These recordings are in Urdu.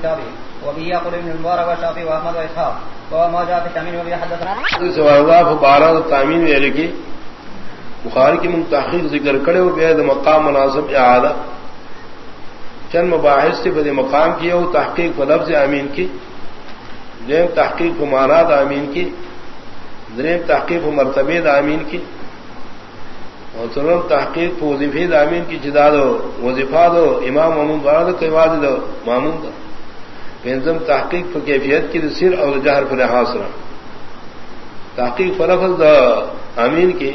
كتابه. وبه يقول ابن المبارك والشافعي واحمد واسحاق وما جاء في التامين وبه حدثنا. سوال بارہ تعمین ویلے کی بخاری کی من تحقیق ذکر کرے ہو بے مقام مناسب اعادہ۔ چند مباحث سے بدے مقام کی ہو تحقیق و لفظ امین کی۔ دیم تحقیق و مانات امین کی۔ دریم تحقیق و مرتبہ امین کی۔ اور سرم تحقیق وظیفے دامین کی۔ جداد ہو وظیفہ دو امام محمود بارا دو کئی دو معمون دو پینزم تحقیق پر کیفیت کی سر اور جہر پر حاصل تحقیق فرفظ دا امین کی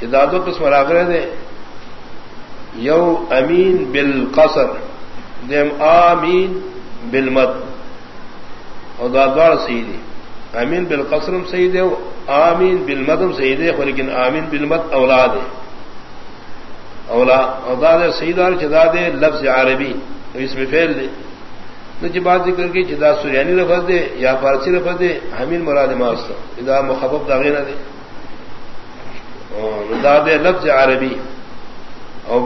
جداد و قسم راغرے دے. یو امین بالقصر، دیم آمین بالمد. اور دادوار سیدی امین بالقصرم صحیح دے آمین بالمدم صحیح دے لیکن آمین بالمد اولاد اولا اولاد سیدار چدا دے لفظ عربی اس میں پھیل دے. نہ بات ذکر کی جدا سریانی لفظ دے یا فارسی لفظ دے حمین مراد ماستا جدا مخبب داغے نہ دے. داد لفظ عربی. اور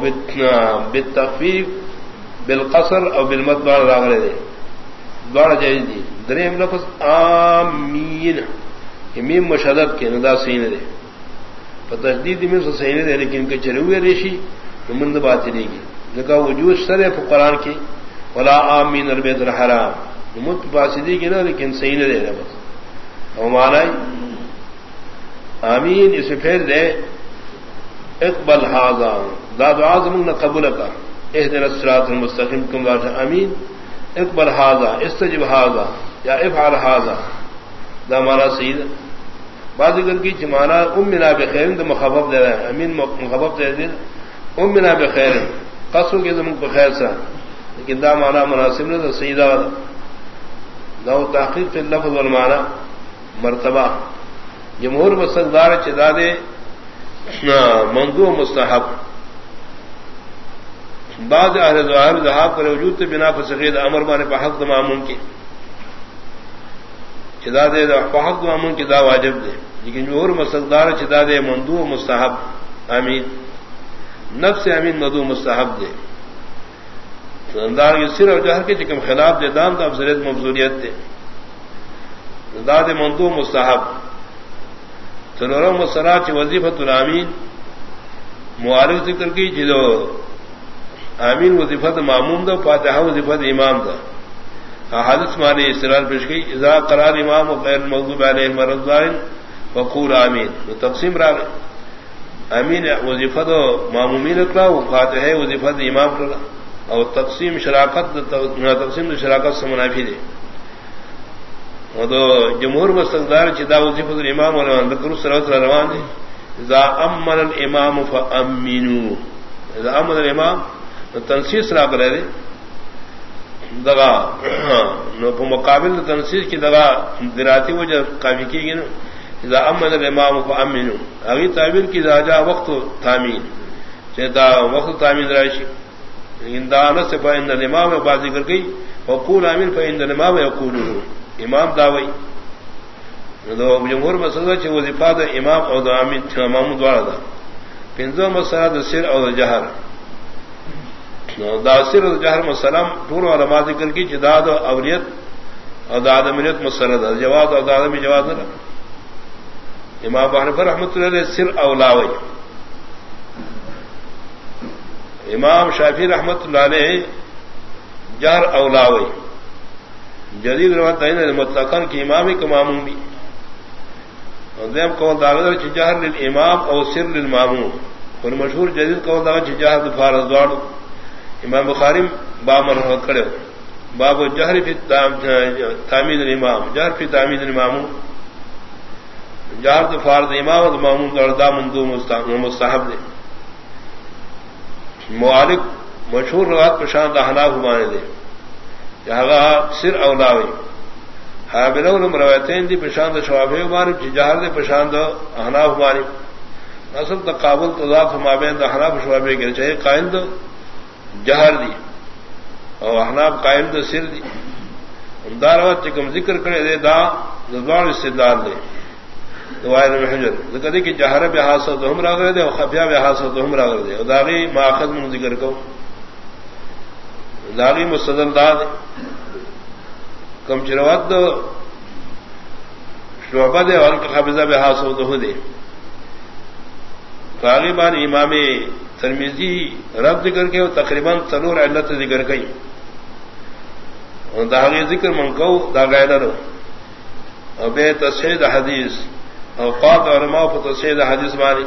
بالتخفیف، بالقصر اور بالمد بار راغلے دے. دوڑ جائز دی. دریم لفظ آمین. میم مشدد کے ندا سین دے. تجدید میں سے سین دے، لیکن کہ چلے ہوئے ریشی تو مند بات چلے گی لگا وجود سر ہے قرآن کی ولا آمین البیت الحرام. مت باسدی کی نا، لیکن سین دے رہے بس. او مانا آمین، اسے پھیر دے، اقبل حاضا داد آزم نہ قبول کا اہدر الصراط المستقیم، کم امین اقبل حاضا استجب حاضا یا افعال حاضا دا مانا سید بعض کر کی چمانا امنا بخیر تو مخبب دے رہے ہیں. امین مخبب دے دے. امنا بخیر قصر کے زمن بخیر سا. لیکن دا مانا مناسب نے تو سیدہ دا تحقیق فی اللفظ والمانا مرتبہ جمہور مسقدار چدا دے مندو مستحب. بعد اہل ظاہر ذہاب پر وجود تو بنا پر سقید امر بانے پہ حق معمون کی چدا دے حق معمون کی دا واجب دے لیکن جو اور مسقدار چدا دے مندو مستحب. امین نفس امین مدو مستحب دے اندار کے سر اور جہر کے چکم خلاف دے، دام تو افضلیت مفضولیت دے۔ داد مندو مستحب۔ سنورم مسرات وظیفت الامین۔ معارف ذکر کی جدو امین وظیفت معموم دا فاتحہ وظیفت امام دا حادث مانے استرار پیش گئی اذا قرار امام و غیر مغضوب علیہ مرضان وقول آمین۔ تو تقسیم را امین وظیفت و معمومین اکلا وہ فاتحہ وظیفت امام کرلا اور تقسیم شراکت تقسیم شراکت سے منافی دے۔ وہ تو جمہور مستقدار چدا وظیفت الامام اور ذکر سروت روان دے۔ اذا امن الامام فامنوا اذا امن الامام تنسیس را کرے دے۔ دگا نو مقابل تنسیس کی دگا دراتی وہ جب کافی کی گی نا۔ اذا امن الامام فامنوا اگی تعبیر کی راجا وقت تعمین دا وقت تعمین رائشی لیکن دا انس الامام بازی کر گئی، وقول امین فإن الامام یقول امام داوئی دو جمهور مسئلہ چھ وظیفہ دا امام او دا امین امام دوارا دا۔ پنزو مسئلہ دا سر او دا جہر۔ داسر جہر مسلم پور علماء ذکر کی جداد و اولیت اور دادمریت مسرد جواب اور دادمی جواب نہ امام بحن رحمت اللہ سر اولاوئی امام شافی رحمت اللہ علیہ جہر اولاوئی جدید رحمت روایت متقن کی امام کا معموم بھی. دیم کو داغدر جہر للامام او سر للماموم اور مشہور جدید کو داغ جہر فارض دوڑ امام بخاری بامر کھڑے باب جہر فی تعمید الامام. جہر فی تعمید الامام جہر تو فارد امام مامون دردہ مندو مستحب دے. معالک مشہور روات پرشان دہنا گھمانے دے۔ جہاں سر اولاوی۔ حابل روایتیں دی پرشانت شواب ماری جہر دے پرشانت احنا گھمانی اصل تقابل تضاف مابین دہنا شعبے کے چاہے قائل دو جہر دی۔ اور احناب قائم دا سر دی۔ داروت چکم ذکر کرے دے دا دوار استدار دے۔ دوائر محجر کہ جہر بے حاصل تو ہم راگر دے اور خفیہ بے حاصل تو ہم راگر دے اور داغی ماخذ من ذکر کو داغی مستدل داد کم چروت شعبہ دے اور قبضہ بے حاص ہو تو دے کاغی بان امام ترمیزی رب ذکر کے تقریباً تنور علت ذکر گئی داغی ذکر منکو دا گائلر بے تصحید حدیث. اوقات اور ماں تصحید حدیث مانی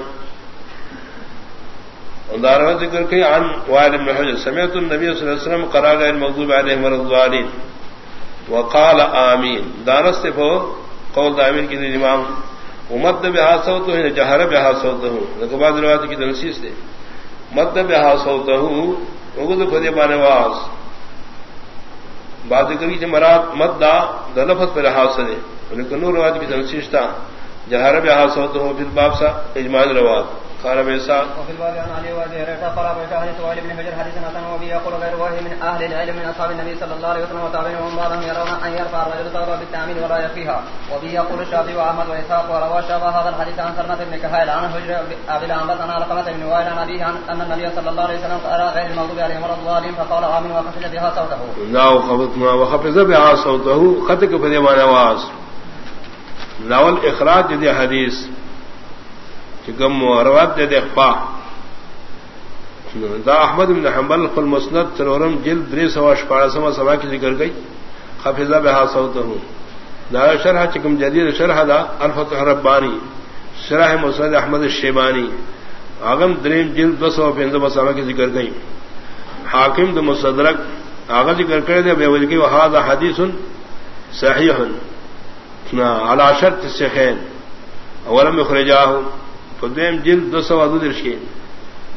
دارہ ذکر کی عن وائل بن حجر، سمعت النبي صلی اللہ علیہ وسلم قرا گئے المغضوب علیہم الضالین وقال آمین۔ دارس فو قول دامین کی امام۔ مد بہا صوت ہے یعنی جہر بہا صوت ہوں لیکن بعض روایت کی تنسیس دے۔ مد بہا صوت ہوں اگد خدے بانے واس بات کری کہ مراد مد دا دلفت پر حاصل ہے لیکن نور روایت کی تنسیس تھا جہر بہا صوت ہوں پھر باب سا اجمال روایت قال بيسا وفي الباب عن علي وابي هريره قال ابو شاهد سؤال ابن حجر حديث حسن وبه يقول غير واحد من اهل العلم من اصحاب النبي صلى الله عليه وسلم وتابعين وهم بعضهم يرون ان يرفع الرجل ثوبه بالتامين ولا يكفيها وبه يقول الشافعي واحمد واسحاق وروى شابه هذا الحديث عن سرمه بن كهيل عن حجر ابي العنبس عن علقمه بن وائل عن ابيه ان النبي صلى الله عليه وسلم قال غير المغضوب عليهم ولا الضالين فقال امين وخفض بها صوته۔ لا وخفض بها صوته خطك في نواز ناول اخراج دي حديث چکم روات دے دے اخفا دا احمد بن حنبل فل مسند سرورم جلد دری سوا شپارہ سما سما کی ذکر گئی خفیزہ بہا سوت ہوں دا شرح چکم جدید شرح دا، الفتح ربانی، شرح مسند احمد شیبانی. آغم دریم جلد دو سوا پینزہ سما کی ذکر گئی حاکم دا مصدرک آغا ذکر کرے دے بے وجہ کی وحاد حدیث صحیح. علا شرط سخین اولم اخرجاہو فدیم جلد دو سو ادو درشی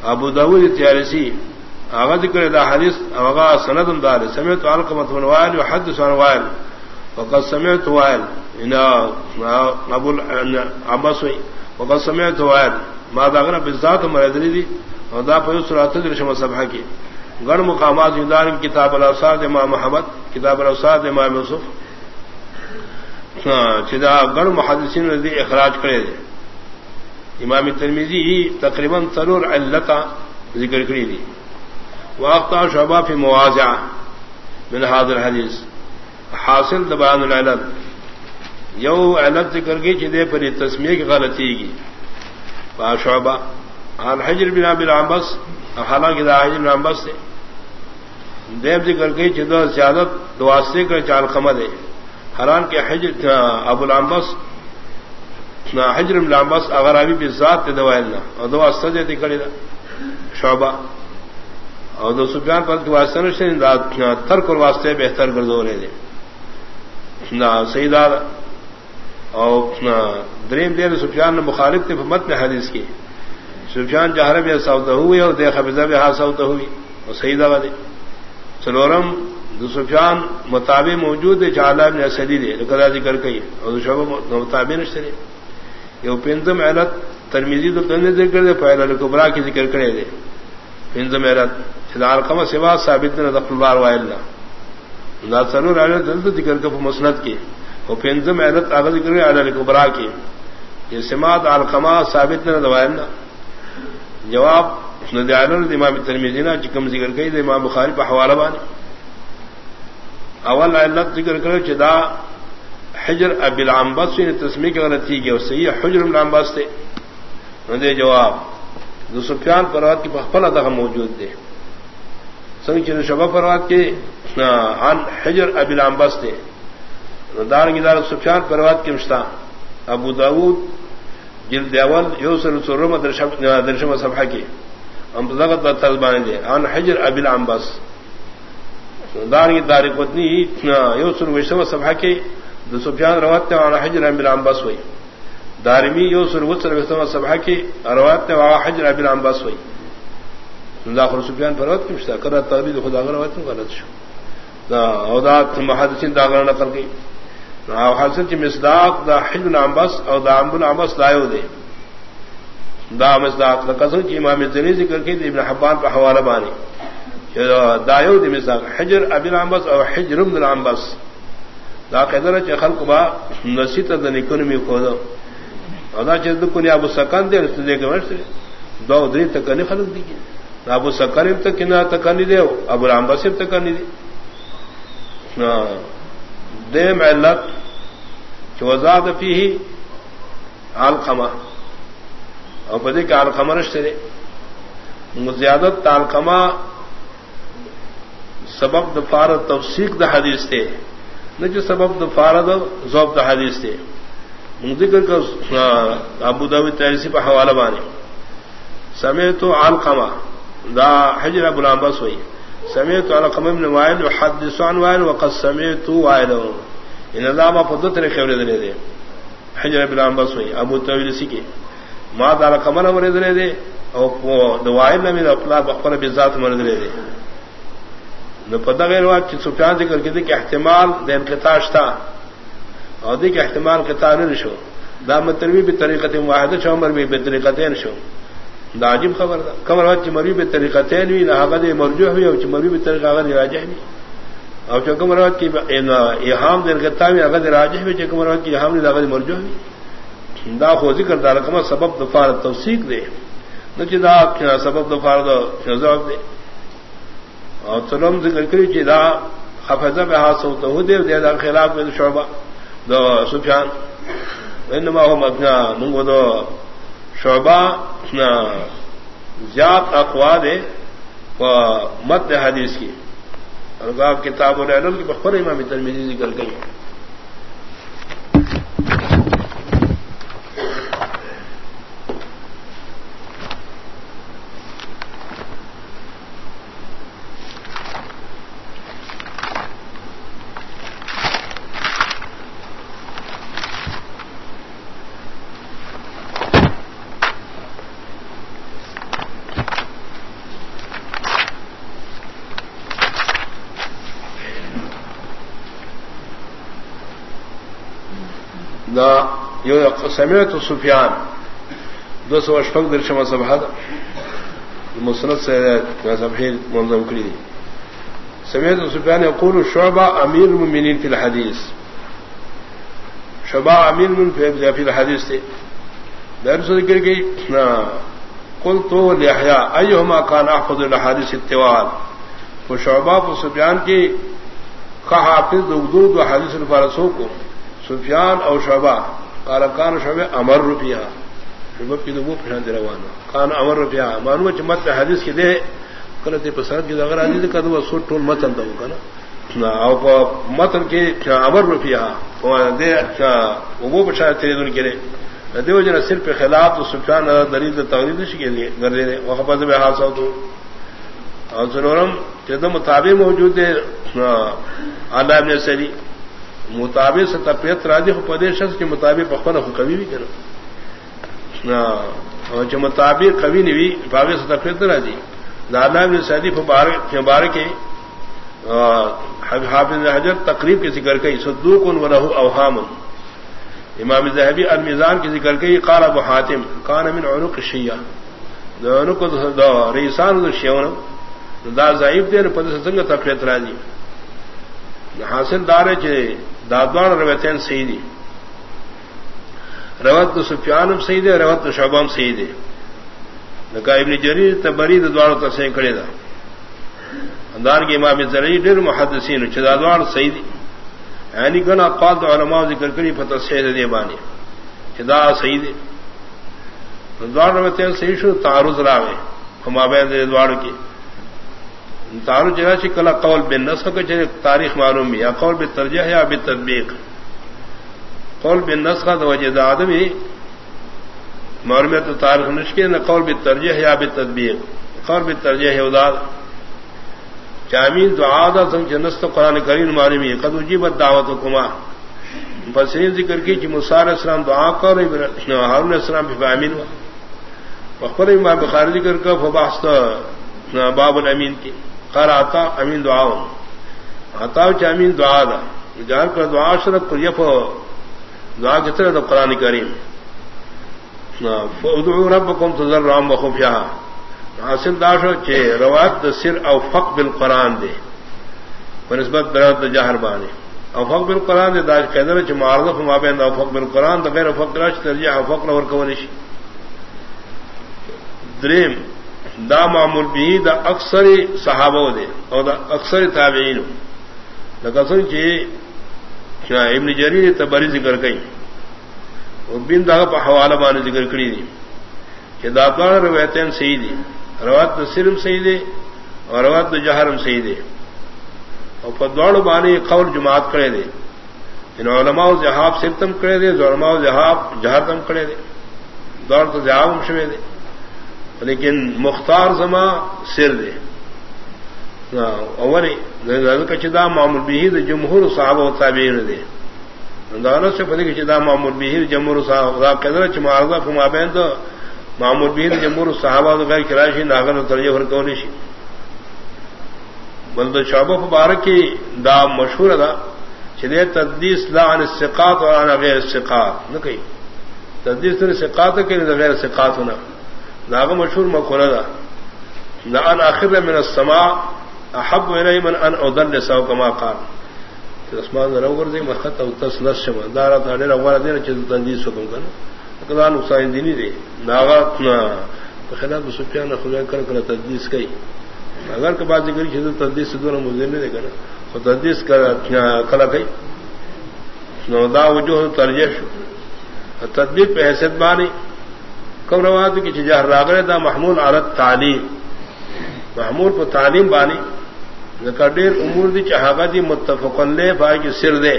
ابو داود تیارسی آغا ذکر دا حدیث آغا سند دار. سمیت علقمت من وائل وحدث عن وائل. وقد سمعت وائل. انا ابو عباس وقد سمعت وائل. ما داغنا بالذات مردری دی ودا پر سرات درشم صبح کی غیر مقامات دار کتاب الاوساد امام محمد کتاب الاوساد امام یوسف چدا غیر محدثین نے اخراج کرے دے. امام ترمیزی تقریباً ترور علتا ذکر کری دی. واقتا شعبہ فی موازع من حاضر حدیث. حاصل دبان العلت. یو علت ذکر گئی چدے پر یہ تسمیہ کی غلطی گی. با شعبہ. حال حجر بن عبد العبس حالانکہ دا حجر بن عبس سے دیب ذکر گئی چدو زیادت دواستے کر چال خمد ہے حران کے حجر ابو العبس حجر لامبس اگر ابھی بھی ذات تے دوائلنا اور دو سجے دی کڑی شعبہ۔ اور دو سفیان پر کی واسطہ نشتے ترک اور واسطے بہتر گردو رہے دے نہ سیدار اور دریم دیر سفیان نے مخالف تھے مت نے حدیث کی۔ سفیان جہر بھی سوتا ہوئی اور دیکھا بزا بھی ہاتھ سوتا ہوئی، اور سیدہ والے۔ سلورم دو سفیان مطابق موجود ہے جہالا نے سدی دے کدا ذکر کئی اور شعبہ مطابق نشتے یو پنزم علت ترمیزی تو دن ذکر دے پہلا لکبرا کی ذکر کرے دے پنزم علت چدار کم سوا ثابت نے دخل بار وائل نہ سرور علت دل ذکر کر مسنت کی وہ پنزم علت آگے ذکر ہے علت لکبرا کی یہ سماعت علقما ثابت نے دوائل نہ جواب امام ترمیزی نا چکم ذکر کئی دے امام بخاری پہ حوالہ بانی اول علت ذکر کرے چدا حجر اب العباس سے یعنی تسمی کی غلطی کی اور صحیح حجر العباس تھے دے جواب دو سفیان پروات کی پخپل ادا موجود تھے سنگ چند شبہ پروات کے عن حجر اب العباس تھے دار گدار سفیان پروات کی مشتا ابو داود، جلد اول یوسر سرم درشم صفحہ کی ہم طلبان دے عن حجر اب العباس دار کی دار پتنی یوسر وشم صفحہ کے دو سفیان روات والا حجر ابل امباس ہوئی دارمی یو سر وسر وسطم سبھا کی روات والا حجر ابل امباس ہوئی داخل سفیان پروت کی مشتا کر تبھی خدا روات غلط شو۔ دا اودات محدثین داغر نقل گئی او حاصل کی مصداق دا حجر امباس او دا امبل امباس دایو دے۔ دا مصداق دا قسم کی امام زنی ذکر کی، دا ابن حبان پہ حوالہ بانی۔ دایو دی مصداق حجر ابل امباس او حجر ابن الامباس دا قدر چ خلق با نسیت د نکونمی کو دو ادا چ د کو ابو سکان دے رستے دے گورس دو دری تک نے خلق دی ابو سکر تک کنہ تک نہیں دے ابو رام بصر تک نہیں دے دے محلت چوزاد فی ہی آلخما اور پدے کے آلخما رشتے دے زیادت تالخما سبب د دفار توسیق دا حدیث تھے نہ جو سبب د دفار ذوب دا حدیث تھے ذکر کا ابو دبی تیرسی پہ حوالہ بانے سمے تو آلخما دا حجر ابو العباس ہوئی سمے تو القم ابن وائل وحدثان وائل وقد سمعت وائل ان اللہ ما فضت نے خبر دے دے حجر ابن العباس ہوئی ابو طویل سی کے ما دا القم امر دے دے او دوائل نے اپنا بخر بذات مر دے دے نو پتہ غیر وا کہ سفیان ذکر کیتے کہ احتمال دے انقطاع تھا اور دی کہ احتمال قطاع نہ شو دا متروی بھی طریقت واحد شو عمر بھی بطریقتین شو. دا عجیب خبر دا کمر وقت چی مروی بے طریقہ تین ہوئی نہ آگا دے مرجو ہوئی او چی مروی بے طریقہ آگا دے راجح ہوئی او چی کمر وقت کی احام دے رکتا ہوئی آگا دے راجح ہوئی چی کمر وقت کی احام دے آگا دے مرجو ہوئی دا خو ذکر دا لکمہ سبب دفار توسیق دے نو چی دا سبب دفار دا شنزوک دے اور سلم ذکر کری چی دا حفظہ بے حاصل تو ہو دیو دے دا خلاف میں شعبہ دا سفیان. انما ہم اپنا منگو دا شعبہ زیاد اقوا دے و مت حدیث کی. اور آپ کتاب کی بخور امام ترمیزی ذکر کری. گئی سمیت سفیان. دو سو اشفق درشم سبحد مسنت سے منظم کری سمیت سفیان یقول شعبہ امیر المؤمنین فی الحدیث. شعبہ امیر المؤمنین فی الحدیث تھے درس ذکر کی قل تو لحیا ایہما کان احفظ الحدیث اتوال وہ شعبہ و سفیان کی کا حافظ دو حدیث الفارسوں کو سفیان اور شعبہ کال کان شعبہ امر روپیہ شعبہ کی دو پھر دے روانا. کان امر روپیہ مانو چمت حدیث کی دے کرتے پسند کی اگر حدیث کا دو سو ٹول متن دو کا نا، او متن کے امر روپیہ دے اچھا وہ بچا تیرے دن کے دیو جنا صرف خلاف تو سفیان دلیل تغرید کے لیے کر دے رہے وہاں پر حادثہ تو اور ضرورم چدم مطابق موجود ہے آداب نے سری. مطابق سے تپیت راجی ہو پدیش کے مطابق پخن ہو کبھی بھی کرو جو مطابق کبھی نہیں ہوئی باغ سے تفیت راجی دادا نے سیدی بار کے حافظ حجر تقریب کے ذکر کئی سدو کن و رہو اوہام امام زہبی المیزان کی ذکر کئی، قال ابو حاتم، کان من عنق شیعہ عنق ریسان شیون دا ضعیف دے پدے سنگ تفیت راجی حاصل دار ہے دادوان روتین صحیح دی روت سفیانم صحیح دے روت شعبام صحیح دے نکا ابن جریر تبری دوار تسیں کھڑے دا۔ اندار کے امام زرعی ڈر محدثین چدادوار صحیح دی یعنی گنا قاد علماء ذکر کری فتح سید دے بانی چدا صحیح دے دوار روتین صحیح شو تعارض راوے۔ ہم آبین دے دوار کی تارو جگہ سے کلا قول بن نسخ کے تاریخ معلوم یا قول بے ترجیح یا بے تدبیق قول بن نسخہ تو وجہ آدمی معلومیت تاریخ نشکے نہ قول بے ترجیح یا بے تدبیق قول بے ترجیح اداد چامین دعا دا سنگ جنست قرآن کریم معلوم ہے، قد اجیبت دعوت کما بسرین ذکر کی کہ مسار اسلام دعا کر ہارون اسلام بھی امین ہوا۔ بخبر امام بخاری ذکر کا فباست باب الامین کی قال آتا امین دعا آتا امین دعا دا. جان کر دعا شرط پر یف دعا کی طرح قرآن کریم. ادعو ربکم تضرعا وخفیا حاصل داش چے روایت دا سر او فق بالقرآن دے. بنسبت برات جہر بانے. او فق بالقرآن دے داش قیدر چے معارضف ما بین او فق بالقرآن دا غیر فق دراش ترجیح او فق نور کونش دریم دا معمول بھی دا اکثر صحابہ دے اور دا اکثر تابعین لکسن چی ابن جریر تبری ذکر کئی وہ بن دا پا حوالہ بانے ذکر کری دی کہ دا پان روایتین صحیح دی روایت دا سرم صحیح دے اور روایت دا جہرم صحیح دے اور پا دوڑ بانے قول جماعت کرے دے ان علماء جہاب سرتم کرے دے علماء جہاب جہرتم کرے دے دوڑ تو جہاب شوے دے لیکن مختار زما سر دے. اولی کچدا معمول بھی جمہور صاحب و تابعین دے. دولت سے پتہ کچدا معمول بھی جمہور صاحب کدر چماردا فما بین تو معمول بھی جمہور صحابہ تو غیر کراشی ناگل درجہ بھر کو نشی بلد شعبہ مبارک کی دا مشہور دا چلے تدیس لا عن السقاط اور عن غیر السقاط نہ کہی تدیس نے سقاط کے غیر سقاط ہونا ناگ مشہور مکھولا نہ ان آخر من السماء احب الی من ان ادل سو کما قال. اسمان رور دے مخت او تسلس شما دارا تھا ڈیر اول دین چ تنجیز حکم کنا. کدا نقصان دینی دے. ناغات نہ خلاف سفیان خدا کر کر تدلیس کئی اگر کے بعد ذکر کی تدلیس سے دونوں مزے نہیں دے کنا تو تدلیس کر کلا کئی. نو دا وجوہ ترجیح تدبیر پہ حیثیت بانی کم روایت کی جی جہر راگڑے دا محمول عرت تعلیم۔ محمول کو تعلیم بانی۔ ڈیر امور دی چہاگا دی متفق لے بھائی کی سر دے۔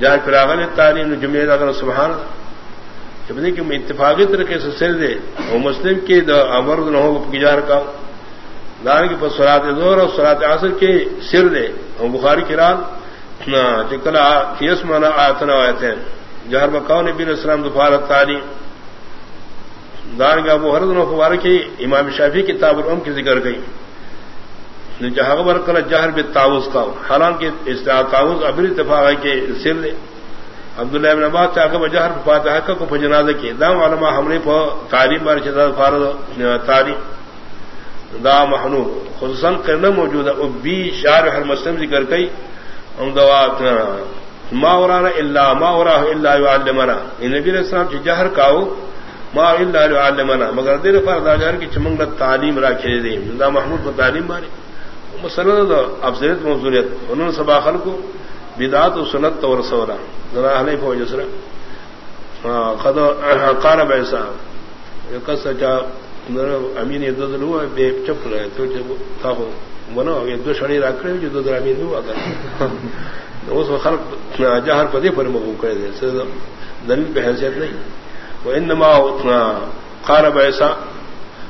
جہاں پھر تعلیم جمعے اگر سبحان جبکہ اتفاقی طریقے سے سر دے، وہ مسلم کی امرد نہ ہو گزار کا۔ دار کی سرات زور اور سرات عصر کے سر دے۔ اور بخاری کی رات چکلا مانا آتنا آئے تھے جہر بکاؤ نے بن اسلام دوپہر تعلیم۔ دان کا وہ ہر دنوں کی امام شافی کتاب العم کی ذکر گئی۔ جہاں بر کل جہر بے تاؤز کا۔ حالانکہ تاؤز ابری اتفاق ہے کہ سر عبداللہ ابن عباس چاہ جہر فاتحہ کا کو جنازہ کی دام علماء ہمنے کو تعلیم بار شدہ فارد تعلیم۔ دا محنو، خصوصاً کرنا موجود ہے بی شار ہر مسلم ذکر گئی۔ ہم دوات ما ورانا اللہ ما ورا اللہ یعلمنا۔ نبی علیہ السلام کی جہر کاؤ ما الا علمنا مگر دیر فرض اجر کی چمنگ تعلیم را کھے دے دا محمود کو تعلیم ماری مسند افضلیت، موضوعیت. انہوں نے سبا خلق کو بدعت و سنت اور سورا ذرا اہل فوج اسرا خد قال بیسا کس چا امین دو دلو بے چپ رہے تو جب تھا ہو منو یہ دو شڑی رکھ رہے جو دو امین دو اگر اس خلق جہر پدی پر مغو کرے دے دلیل پہ حیثیت نہیں وإنما قال بيسا.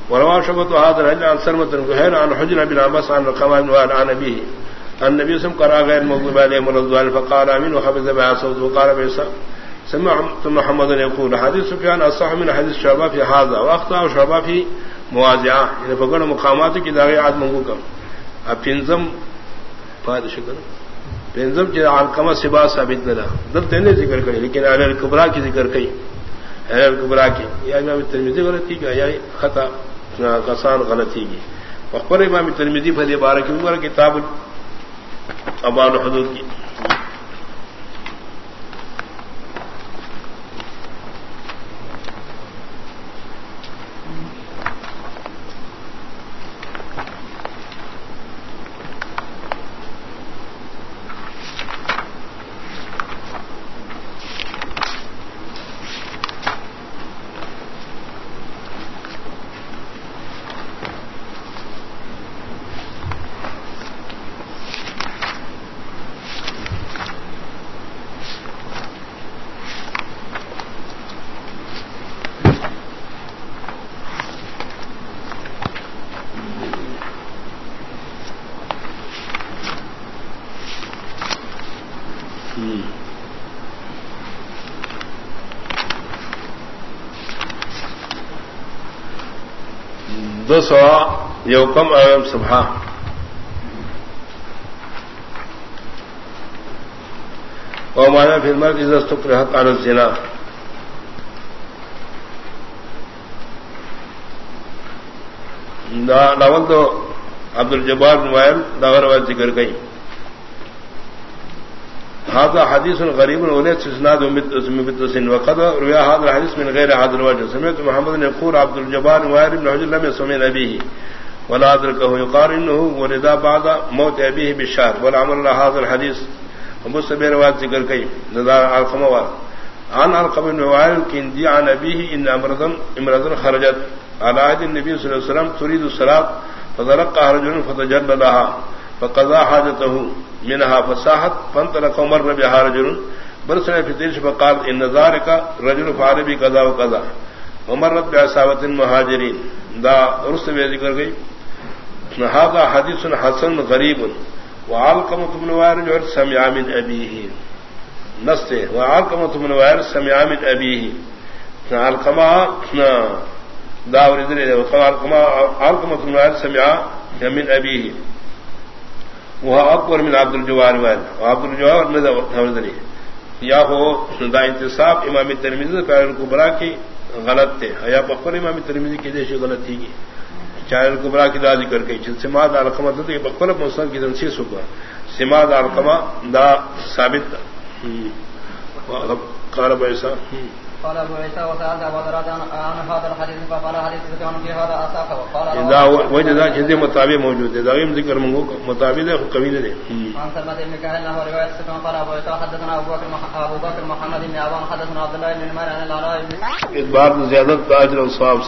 وروا شبت هذا الرجل عن سلمة الغهير عن حجر بن عباس عن رقم بن وعن عن نبيه النبي سم قرأ غير مغضب عليهم ورضوان فقال امين وحفظ بها صوت وقال بيسا. سمعت محمد يقول، حديث سفيان اصح من حديث شعبہ في هذا واخطا شعبہ في موازعه يعني فقال مقامات کی داغی عاد منگو کم اب پنزم فائد شکر پنزم کی علقمہ سبا ثابت نہ دل تینے ذکر کری لیکن اہل الکبرى کی ذکر کئی گمراہ کی۔ یا امام ترمیزی غلطی کی، یا خطا کسان غلطی کی۔ وقبر امام ترمیزی فلی بارہ کی عمر کتاب ابان حدود کی۔ دو سو یو کم اوم سبھا اور مانا پھر کی دست تو رہت آنت زنا تو عبد الجبار موبائل داغر واد ذکر گئی هذا حديث غريب وليس اسناد متصل وقد روى هذا الحديث من غير هذا الوجه. سمعت محمد بن يقول عبد الجبار وائل بن حجر لم يسمع ابيه ولا ادركه يقال انه ولد بعد موت ابيه بالشهر والعمل هذا الحديث. ابو سبير روایت ذکر کئی نظر القموا عن القم بن وائل كندي عن ابيه ان امرضا امرضا خرجت. على عهد النبي صلى الله عليه وسلم تريد الصلاه فذرق رجل فتجلى لها. فقضى حاجته منها فصاحت فانطلق عمر بها رجل برسل في تلك فقال ان ذلك رجل فعل بي كذا وكذا ومرت بعصابة المهاجرين دا رسل ذكر گئی. هذا حديث حسن غريب وعلقمة بن وارج سمع من أبيه نسته وعلقمة بن وارج سمع من أبيه علقمة دا ورد علقمة بن وارج سمع من أبيه وہ اکبر من عبد الجوار وائل عبد الجوار میں یا ہو دا انتصاب امام ترمیز کبرا کی غلط تھے۔ یا بکر امام ترمیزی کی دیش غلط تھی۔ گی چاہے کبرا کی دادی کر کے سماد القما تھا بکر مسلم کی دن تنسیس ہوگا سماد القما دا ثابت۔ کارب ایسا قال ابو عيسى وسال ابو دراد عن هذا الحديث فقال حديث كان في هذا اساق وقال اذا وجد ذا مطابق موجود ہے دائم ذکر منگو مطابق ہے قبیلہ دے۔ عن سلمة بن كهل له روایت سكن قال ابو عيسى حدثنا ابو بكر ابو بكر محمد بن عوان حدثنا عبد الله بن عمر عن العلاء بن ادبار زیادت اجر و ثواب